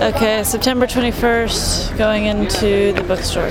Okay, September 21st, going into the bookstore.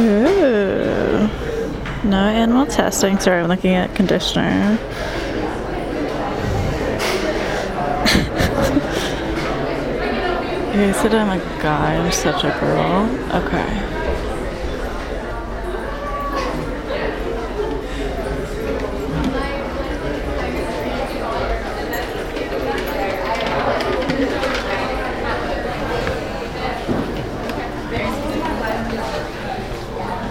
Ooh. No animal testing. Sorry, I'm looking at conditioner. you said I'm a guy. I'm such a girl. Okay.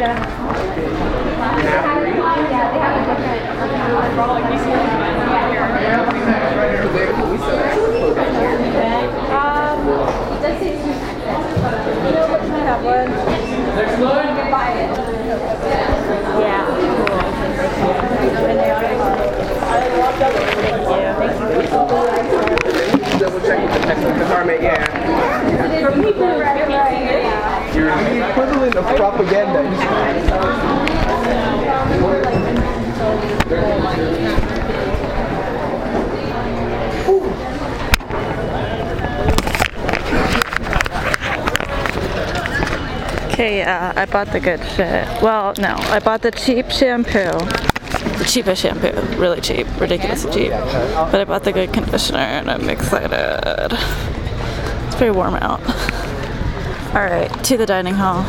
Double check with the technical department, yeah. You're the equivalent of propaganda. Okay, yeah, I bought the good shit. Well, no, I bought the cheap shampoo. The cheapest shampoo. Really cheap. Ridiculously cheap. But I bought the good conditioner and I'm excited. It's very warm out. Alright, to the dining hall.